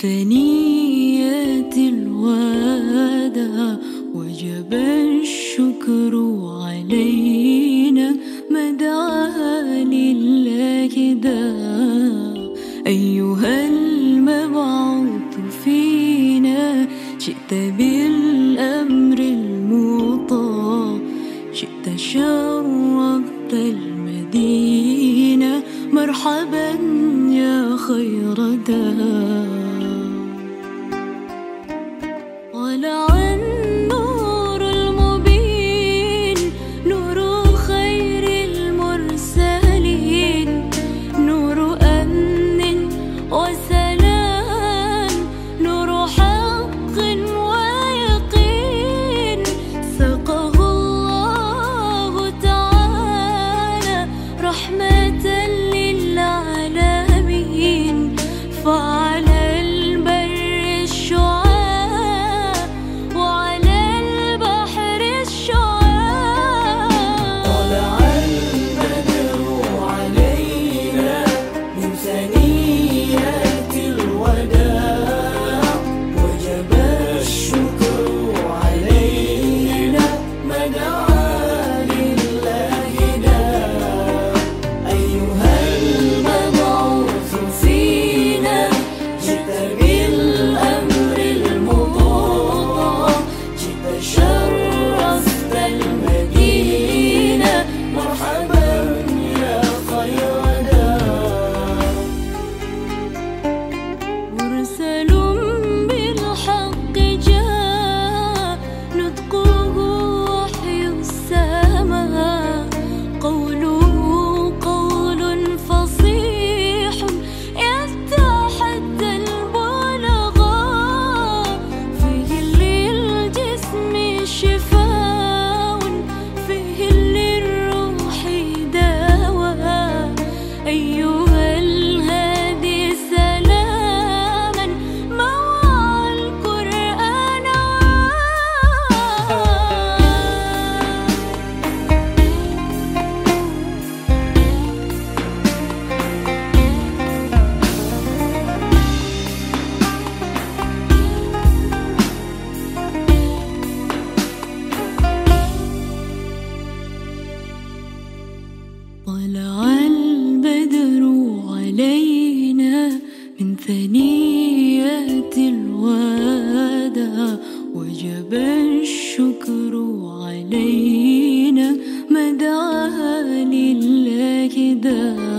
ثنية الوداع وجب الشكر علينا مدعى لله دا. أيها المبعوث فينا جئت بالأمر المطاع جئت شرفت المدينة مرحبا يا خير دار طلع البدر علينا من ثنيات الوداع وجب الشكر علينا مدعا لله داع